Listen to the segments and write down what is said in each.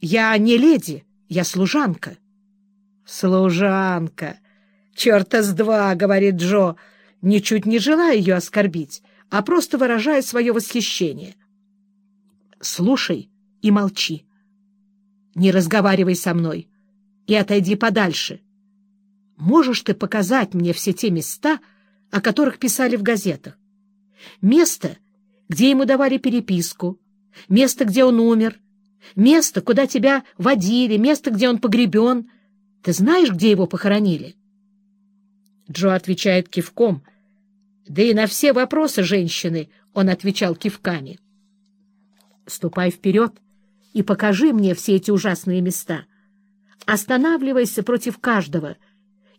Я не леди, я служанка. Служанка! Черта с два, — говорит Джо, ничуть не желая ее оскорбить, а просто выражая свое восхищение. Слушай и молчи. Не разговаривай со мной и отойди подальше. Можешь ты показать мне все те места, о которых писали в газетах? Место, где ему давали переписку, место, где он умер, место, куда тебя водили, место, где он погребен. Ты знаешь, где его похоронили? Джо отвечает кивком, да и на все вопросы женщины он отвечал кивками. Ступай вперед и покажи мне все эти ужасные места. Останавливайся против каждого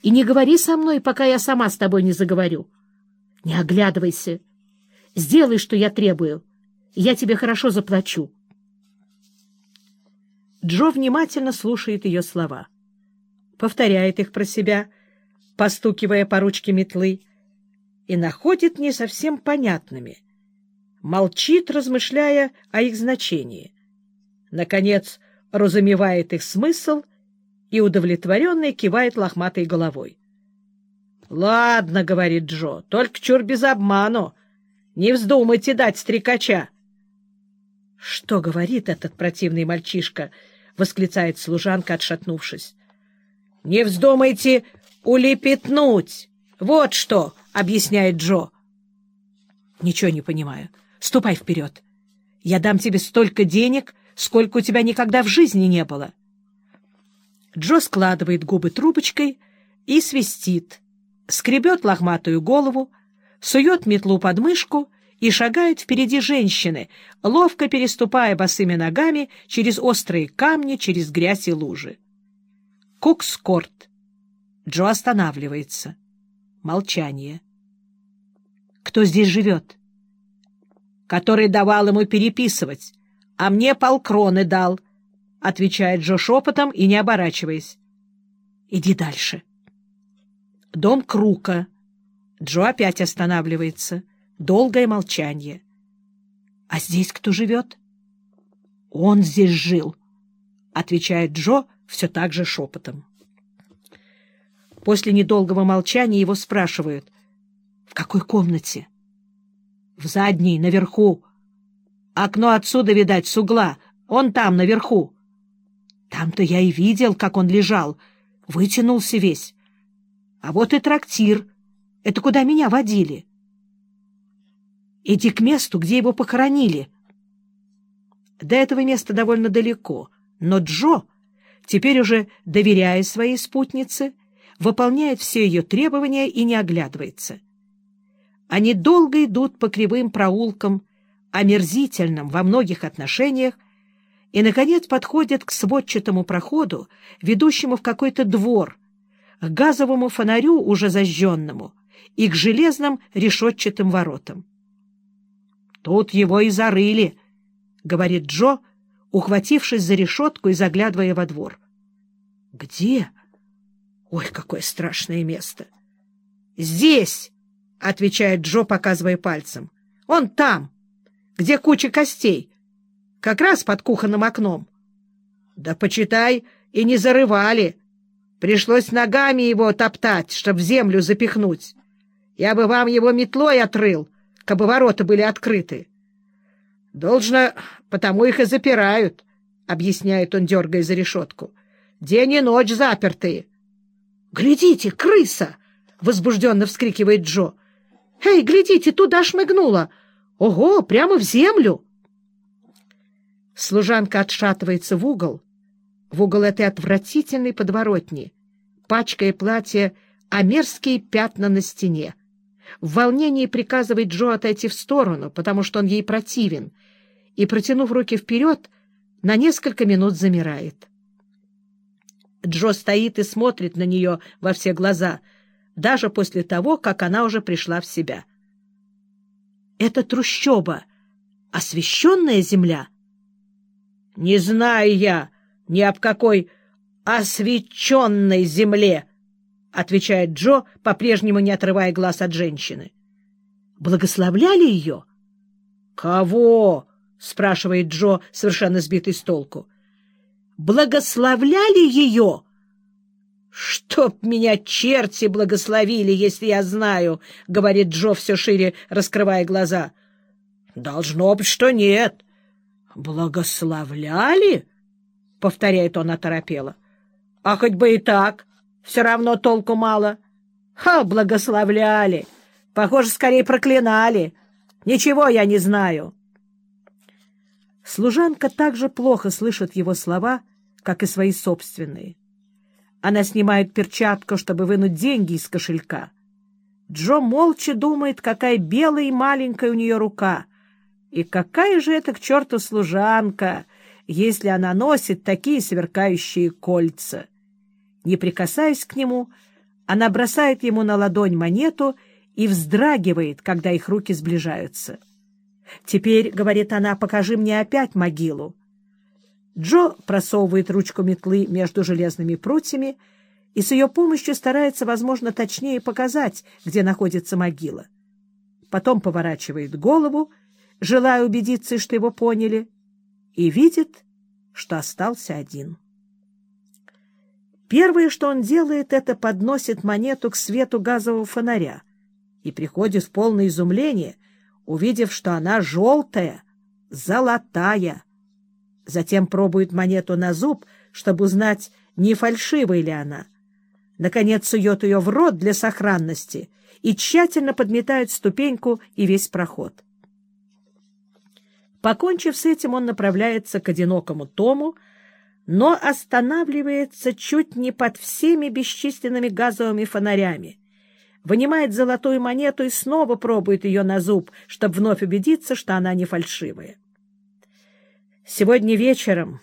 и не говори со мной, пока я сама с тобой не заговорю. Не оглядывайся. Сделай, что я требую. Я тебе хорошо заплачу. Джо внимательно слушает ее слова. Повторяет их про себя, постукивая по ручке метлы, и находит не совсем понятными. Молчит, размышляя о их значении. Наконец, разумевает их смысл и удовлетворенно кивает лохматой головой. — Ладно, — говорит Джо, — только чур без обману. Не вздумайте дать стрекача. — Что говорит этот противный мальчишка? — восклицает служанка, отшатнувшись. — Не вздумайте улепетнуть. Вот что, — объясняет Джо. — Ничего не понимаю. Ступай вперед. Я дам тебе столько денег, сколько у тебя никогда в жизни не было. Джо складывает губы трубочкой и свистит, скребет лохматую голову, сует метлу под мышку и шагает впереди женщины, ловко переступая босыми ногами через острые камни, через грязь и лужи. Кукскорт. Джо останавливается. Молчание. Кто здесь живет? Который давал ему переписывать, а мне полкроны дал, — отвечает Джо шепотом и не оборачиваясь. Иди дальше. Дом Крука. Джо опять останавливается. Долгое молчание. А здесь кто живет? Он здесь жил, — отвечает Джо все так же шепотом. После недолгого молчания его спрашивают. — В какой комнате? — В задней, наверху. Окно отсюда, видать, с угла. Он там, наверху. Там-то я и видел, как он лежал. Вытянулся весь. А вот и трактир. Это куда меня водили. Иди к месту, где его похоронили. До этого места довольно далеко, но Джо, теперь уже доверяя своей спутнице, выполняет все ее требования и не оглядывается. Они долго идут по кривым проулкам, омерзительным во многих отношениях, и, наконец, подходят к сводчатому проходу, ведущему в какой-то двор, к газовому фонарю, уже зажженному, и к железным решетчатым воротам. «Тут его и зарыли», — говорит Джо, ухватившись за решетку и заглядывая во двор. «Где?» Ой, какое страшное место! Здесь, — отвечает Джо, показывая пальцем. Он там, где куча костей, как раз под кухонным окном. Да почитай, и не зарывали. Пришлось ногами его топтать, чтоб в землю запихнуть. Я бы вам его метлой отрыл, кабы ворота были открыты. Должно, потому их и запирают, — объясняет он, дергая за решетку. День и ночь запертые. «Глядите, крыса!» — возбужденно вскрикивает Джо. «Эй, глядите, туда шмыгнула! Ого, прямо в землю!» Служанка отшатывается в угол, в угол этой отвратительной подворотни, пачкая платье а мерзкие пятна на стене. В волнении приказывает Джо отойти в сторону, потому что он ей противен, и, протянув руки вперед, на несколько минут замирает. Джо стоит и смотрит на нее во все глаза, даже после того, как она уже пришла в себя. «Это трущоба, освещенная земля?» «Не знаю я ни об какой освещенной земле», — отвечает Джо, по-прежнему не отрывая глаз от женщины. «Благословляли ее?» «Кого?» — спрашивает Джо, совершенно сбитый с толку. благословляли ее? — Чтоб меня черти благословили, если я знаю, — говорит Джо все шире, раскрывая глаза. — Должно быть, что нет. — Благословляли? — повторяет он оторопело. — А хоть бы и так, все равно толку мало. — Ха, благословляли! Похоже, скорее проклинали. Ничего я не знаю. Служанка также плохо слышит его слова, как и свои собственные. Она снимает перчатку, чтобы вынуть деньги из кошелька. Джо молча думает, какая белая и маленькая у нее рука. И какая же это к черту служанка, если она носит такие сверкающие кольца. Не прикасаясь к нему, она бросает ему на ладонь монету и вздрагивает, когда их руки сближаются. «Теперь, — говорит она, — покажи мне опять могилу». Джо просовывает ручку метлы между железными прутьями и с ее помощью старается, возможно, точнее показать, где находится могила. Потом поворачивает голову, желая убедиться, что его поняли, и видит, что остался один. Первое, что он делает, это подносит монету к свету газового фонаря и приходит в полное изумление, увидев, что она желтая, золотая. Затем пробует монету на зуб, чтобы узнать, не фальшивая ли она. Наконец сует ее в рот для сохранности и тщательно подметает ступеньку и весь проход. Покончив с этим, он направляется к одинокому Тому, но останавливается чуть не под всеми бесчисленными газовыми фонарями, вынимает золотую монету и снова пробует ее на зуб, чтобы вновь убедиться, что она не фальшивая. Сегодня вечером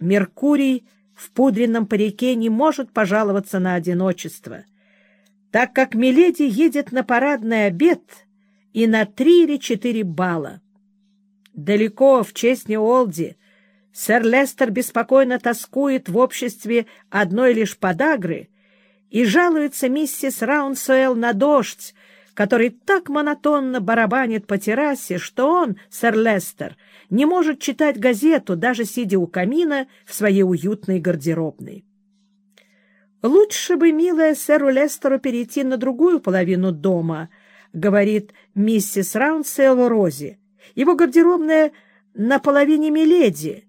Меркурий в пудренном парике не может пожаловаться на одиночество, так как Миледи едет на парадный обед и на три или четыре балла. Далеко, в честь Неолди, сэр Лестер беспокойно тоскует в обществе одной лишь подагры и жалуется миссис Раунсуэлл на дождь, который так монотонно барабанит по террасе, что он, сэр Лестер, не может читать газету, даже сидя у камина в своей уютной гардеробной. «Лучше бы, милая сэру Лестеру, перейти на другую половину дома», — говорит миссис Раунсел Рози. «Его гардеробная на половине Миледи,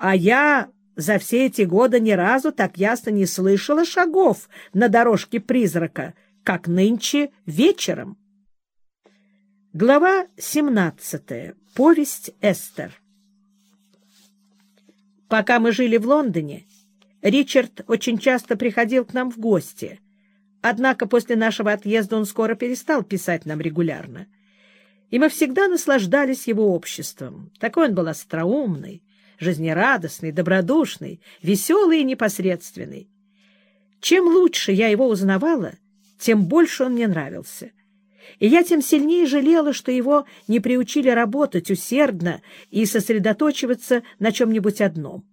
а я за все эти годы ни разу так ясно не слышала шагов на дорожке призрака, как нынче вечером. Глава 17. Повесть Эстер. Пока мы жили в Лондоне, Ричард очень часто приходил к нам в гости. Однако после нашего отъезда он скоро перестал писать нам регулярно. И мы всегда наслаждались его обществом. Такой он был остроумный, жизнерадостный, добродушный, веселый и непосредственный. Чем лучше я его узнавала, тем больше он мне нравился. И я тем сильнее жалела, что его не приучили работать усердно и сосредоточиваться на чем-нибудь одном.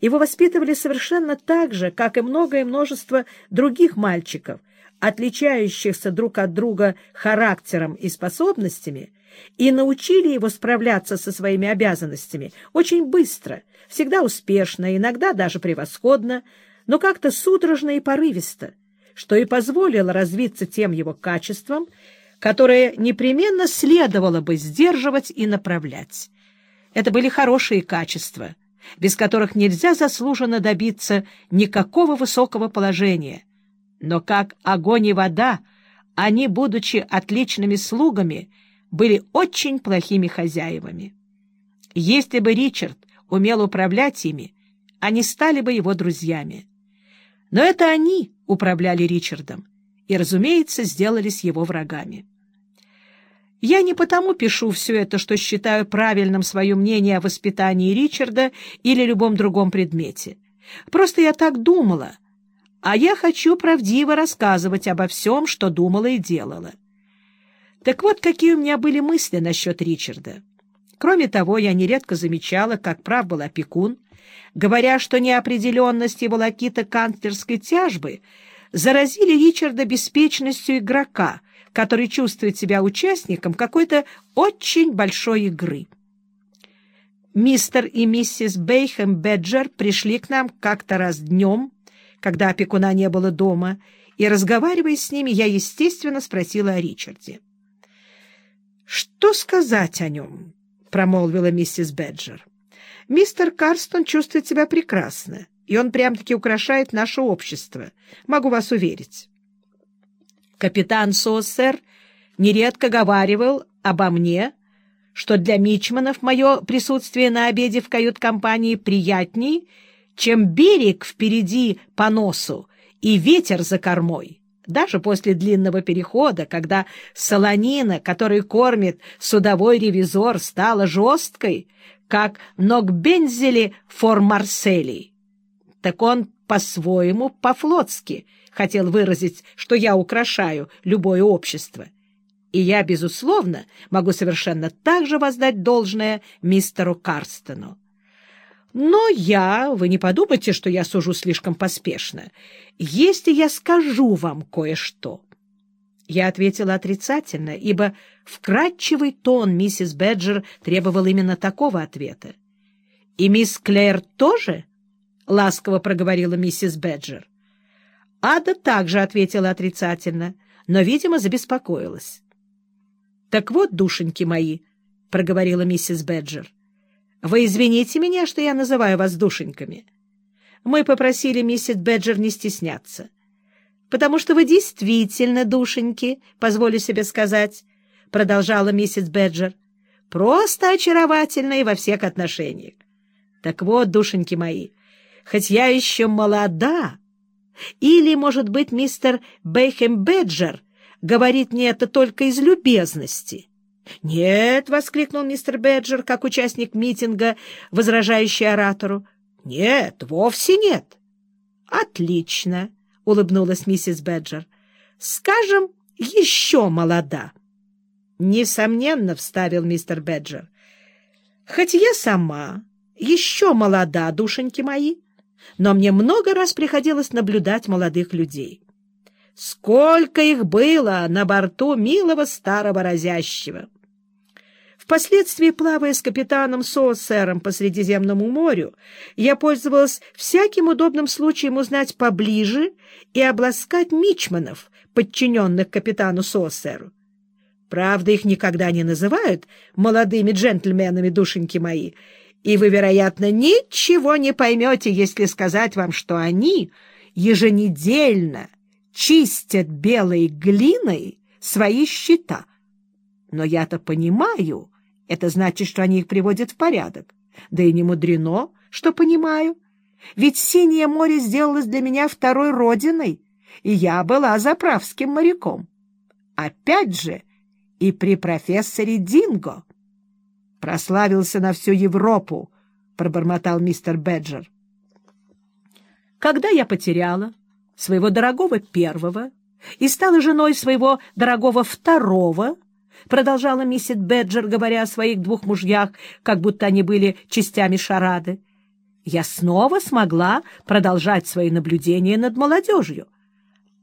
Его воспитывали совершенно так же, как и многое множество других мальчиков, отличающихся друг от друга характером и способностями, и научили его справляться со своими обязанностями очень быстро, всегда успешно, иногда даже превосходно, но как-то судорожно и порывисто, что и позволило развиться тем его качествам, которые непременно следовало бы сдерживать и направлять. Это были хорошие качества, без которых нельзя заслуженно добиться никакого высокого положения. Но как огонь и вода, они, будучи отличными слугами, были очень плохими хозяевами. Если бы Ричард умел управлять ими, они стали бы его друзьями. Но это они управляли Ричардом и, разумеется, сделались его врагами. Я не потому пишу все это, что считаю правильным свое мнение о воспитании Ричарда или любом другом предмете. Просто я так думала, а я хочу правдиво рассказывать обо всем, что думала и делала. Так вот, какие у меня были мысли насчет Ричарда. Кроме того, я нередко замечала, как прав был опекун, говоря, что неопределенность его лакита канцлерской тяжбы заразили Ричарда беспечностью игрока, который чувствует себя участником какой-то очень большой игры. Мистер и миссис Бейхэм Беджер пришли к нам как-то раз днем, когда опекуна не было дома, и, разговаривая с ними, я, естественно, спросила о Ричарде. «Что сказать о нем?» — промолвила миссис Беджер. «Мистер Карстон чувствует себя прекрасно, и он прям-таки украшает наше общество, могу вас уверить». Капитан Соссер нередко говаривал обо мне, что для Мичманов мое присутствие на обеде в кают-компании приятней, чем берег впереди по носу и ветер за кормой. Даже после длинного перехода, когда солонина, который кормит судовой ревизор, стала жесткой, как Нокбензели фор Марсели, так он по-своему, по-флотски хотел выразить, что я украшаю любое общество — и я, безусловно, могу совершенно так же воздать должное мистеру Карстену. Но я, вы не подумайте, что я сужу слишком поспешно, если я скажу вам кое-что. Я ответила отрицательно, ибо вкрадчивый тон миссис Беджер требовал именно такого ответа. — И мисс Клэр тоже? — ласково проговорила миссис Беджер. Ада также ответила отрицательно, но, видимо, забеспокоилась. — Так вот, душеньки мои, — проговорила миссис Беджер, — вы извините меня, что я называю вас душеньками. Мы попросили миссис Беджер не стесняться, потому что вы действительно душеньки, позволю себе сказать, — продолжала миссис Беджер, — просто очаровательные во всех отношениях. Так вот, душеньки мои, хоть я еще молода, или, может быть, мистер Бейхем Беджер — говорит мне это только из любезности. — Нет, — воскликнул мистер Беджер, как участник митинга, возражающий оратору. — Нет, вовсе нет. — Отлично, — улыбнулась миссис Беджер. — Скажем, еще молода. — Несомненно, — вставил мистер Беджер. — Хоть я сама еще молода, душеньки мои, но мне много раз приходилось наблюдать молодых людей. Сколько их было на борту милого старого разящего! Впоследствии, плавая с капитаном Соосером по Средиземному морю, я пользовалась всяким удобным случаем узнать поближе и обласкать мичманов, подчиненных капитану Соосеру. Правда, их никогда не называют молодыми джентльменами, душеньки мои, и вы, вероятно, ничего не поймете, если сказать вам, что они еженедельно чистят белой глиной свои счета. Но я-то понимаю, это значит, что они их приводят в порядок. Да и не мудрено, что понимаю. Ведь Синее море сделалось для меня второй родиной, и я была заправским моряком. Опять же, и при профессоре Динго. Прославился на всю Европу, — пробормотал мистер Беджер. Когда я потеряла своего дорогого первого и стала женой своего дорогого второго, продолжала миссис Беджер, говоря о своих двух мужьях, как будто они были частями шарады, я снова смогла продолжать свои наблюдения над молодежью.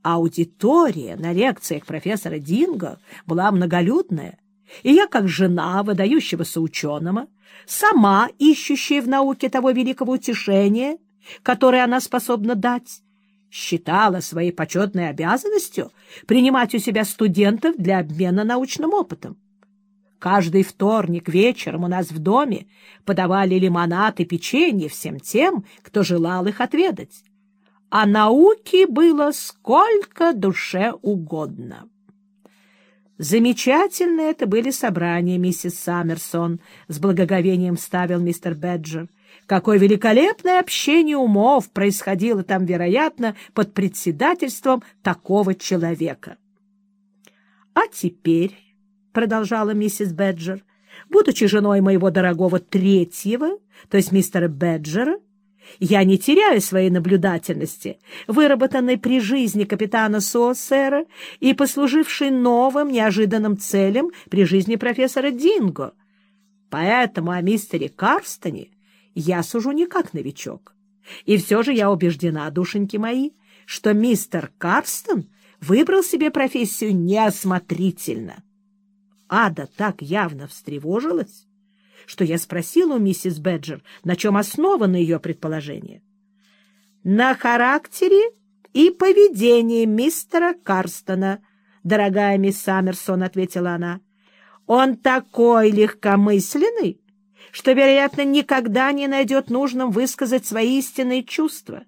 Аудитория на лекциях профессора Динго была многолюдная, и я, как жена выдающегося ученого, сама ищущая в науке того великого утешения, которое она способна дать, считала своей почетной обязанностью принимать у себя студентов для обмена научным опытом. Каждый вторник вечером у нас в доме подавали лимонад и печенье всем тем, кто желал их отведать. А науки было сколько душе угодно. Замечательные это были собрания, миссис Саммерсон, — с благоговением ставил мистер Беджер. Какое великолепное общение умов происходило там, вероятно, под председательством такого человека. — А теперь, — продолжала миссис Беджер, — будучи женой моего дорогого третьего, то есть мистера Беджера, я не теряю своей наблюдательности, выработанной при жизни капитана Суоссера и послужившей новым неожиданным целям при жизни профессора Динго. Поэтому о мистере Карстоне я сужу не как новичок. И все же я убеждена, душеньки мои, что мистер Карстон выбрал себе профессию неосмотрительно. Ада так явно встревожилась, что я спросила у миссис Бэджер, на чем основано ее предположение. — На характере и поведении мистера Карстона, дорогая мисс Саммерсон, — ответила она. — Он такой легкомысленный, что, вероятно, никогда не найдет нужным высказать свои истинные чувства.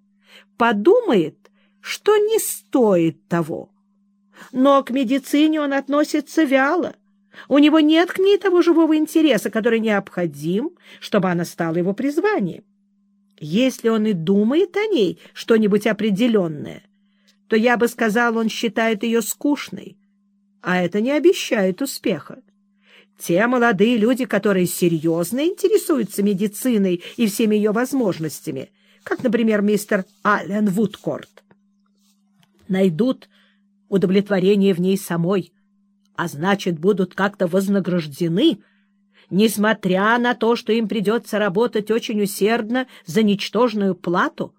Подумает, что не стоит того. Но к медицине он относится вяло. У него нет к ней того живого интереса, который необходим, чтобы она стала его призванием. Если он и думает о ней что-нибудь определенное, то я бы сказал, он считает ее скучной, а это не обещает успеха. Те молодые люди, которые серьезно интересуются медициной и всеми ее возможностями, как, например, мистер Аллен Вудкорт, найдут удовлетворение в ней самой, а значит, будут как-то вознаграждены, несмотря на то, что им придется работать очень усердно за ничтожную плату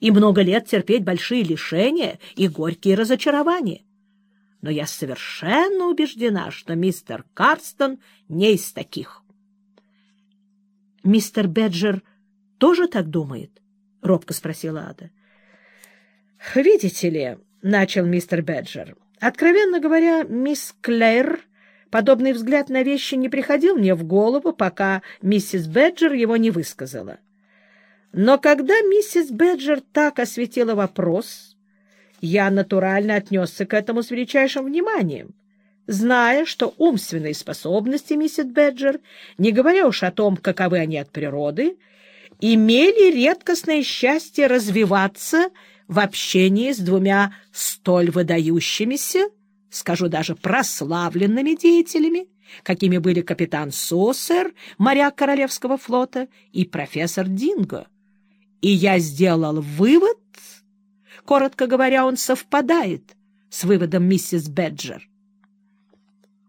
и много лет терпеть большие лишения и горькие разочарования. Но я совершенно убеждена, что мистер Карстон не из таких. — Мистер Беджер тоже так думает? — робко спросила Ада. — Видите ли, — начал мистер Беджер. «Откровенно говоря, мисс Клэр, подобный взгляд на вещи не приходил мне в голову, пока миссис Беджер его не высказала. Но когда миссис Беджер так осветила вопрос, я натурально отнесся к этому с величайшим вниманием, зная, что умственные способности миссис Беджер, не говоря уж о том, каковы они от природы, имели редкостное счастье развиваться в общении с двумя столь выдающимися, скажу даже прославленными деятелями, какими были капитан Сосер, моряк Королевского флота, и профессор Динго. И я сделал вывод, коротко говоря, он совпадает с выводом миссис Беджер,